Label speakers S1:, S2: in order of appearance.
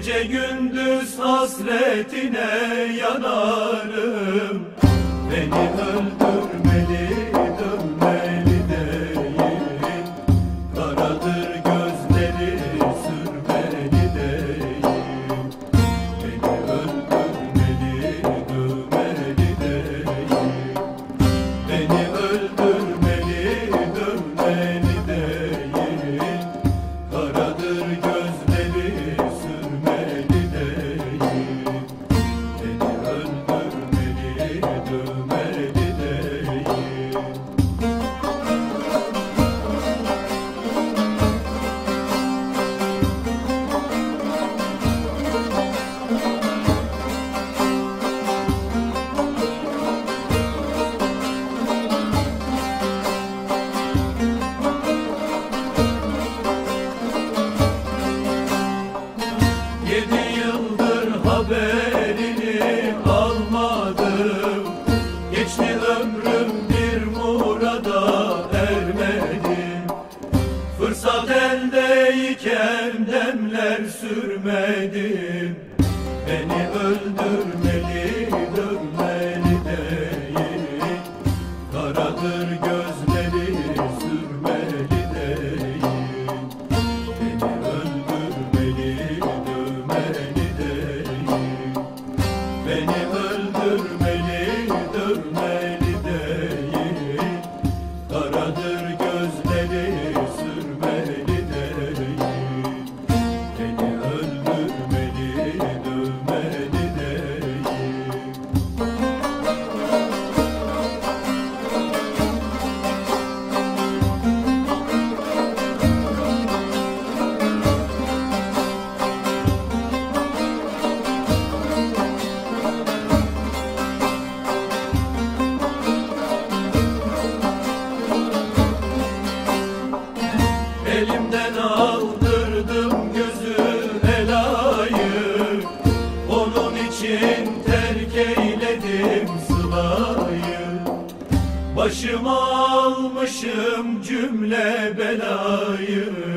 S1: Gece gündüz hasretine yanarım. Beni öldür. demedim Beni öldürmeli dövmeli değil. Karadır gözleri sürmeli değil. Beni öldürmeli dövmeli değil. Elimden aldırdım gözüne layık Onun için terk eyledim sılayı. Başıma almışım cümle belayı.